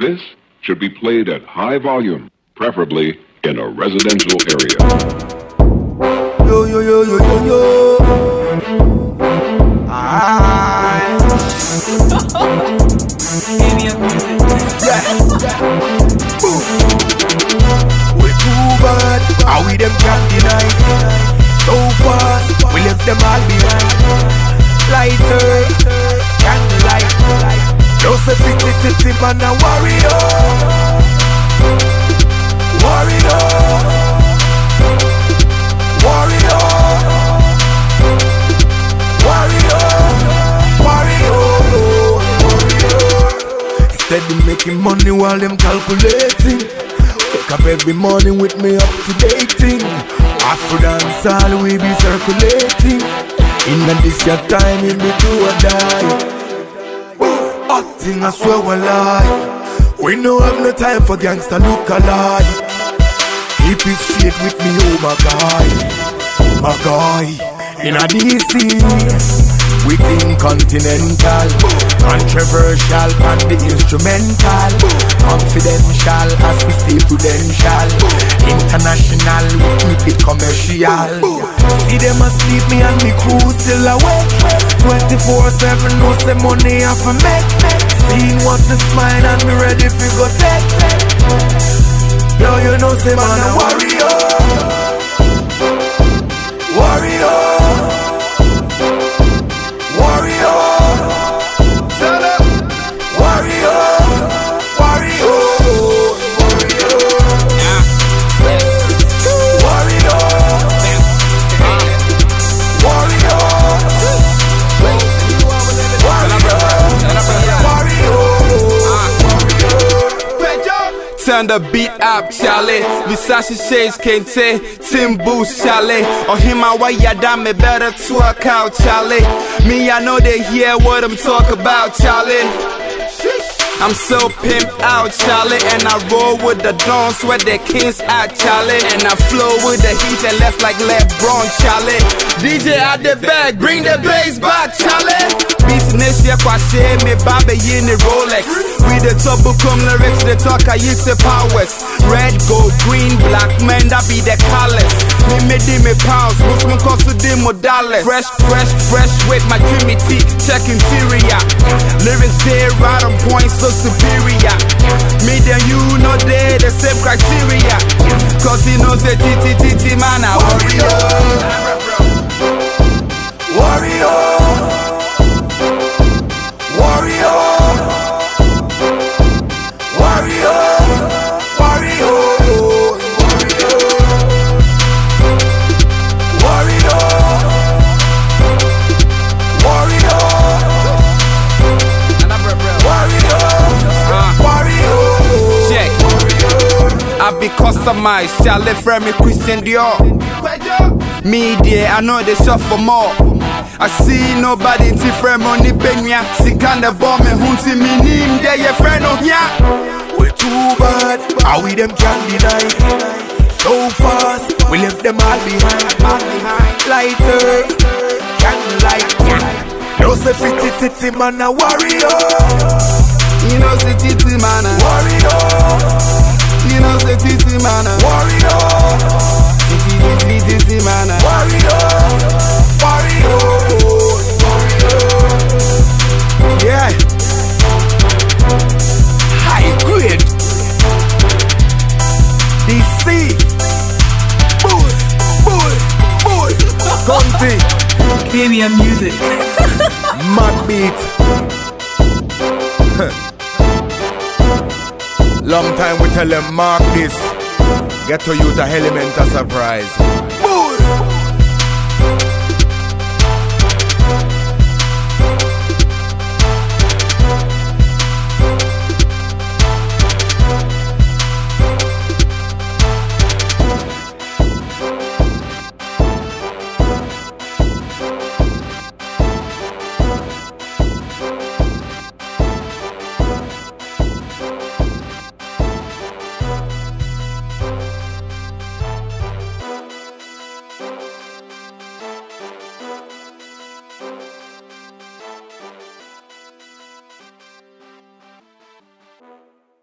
This should be played at high volume, preferably in a residential area. Yo, yo, yo, yo, yo, yo. Aye. yeah. Boom. We too bad, how we them can't deny. So fast, we left them all behind. Lighter. Joseph it it it it a warrior Warrior. Warrior Warrior Warrior Steady making money while them calculating Wake up every morning with me up to dating. After dance all we be circulating. In this your time in the do or die thing, I swear we lie. We no have no time for gangster look alike. Keep it straight with me, oh my guy, my guy. In a DC. We think continental, controversial, and the instrumental, confidential as we stay prudential, international, we keep it commercial. See them asleep, me and me crew still awake. 24/7, no say money off a make. Seeing what is mine and me ready for go take. Yo, you know say man a warrior, Turn the beat up, Charlie. Versace shades can't say Tim Boost, Charlie. Or him, I ya damn me better twerk out, Charlie. Me, I know they hear what I'm talk about, Charlie. I'm so pimped out, Charlie, and I roll with the dons where the kings at, Charlie, and I flow with the heat and left like LeBron, Charlie. DJ at the back, bring the bass back, Charlie. Business, yeah, kwashe me babe in the Rolex. We the top come lyrics, the talk I use the powers. Red, gold, green, black, man, that be the colors. Me me di me pounds, Muslim cost to the dollars. Fresh, fresh, fresh with my Jimmy T, check interior. Lyrics there right on point, so superior. Me and you know they the same criteria. Cause he knows the T T T T man warrior. Warrior. I be customized, Charlie from me Christian Dior. Me there, I know they shop for more. I see nobody in friend money penya. See kind of bomb and who see me name there, your friend on ya. We too bad, how we them can deny. So fast, we left them all behind. Lighter, candlelight. No say fifty titty man a warrior. You know, say titty man a warrior. Caribbean music. Mad beat. Long time we tell them mark this. Get to you the element of surprise.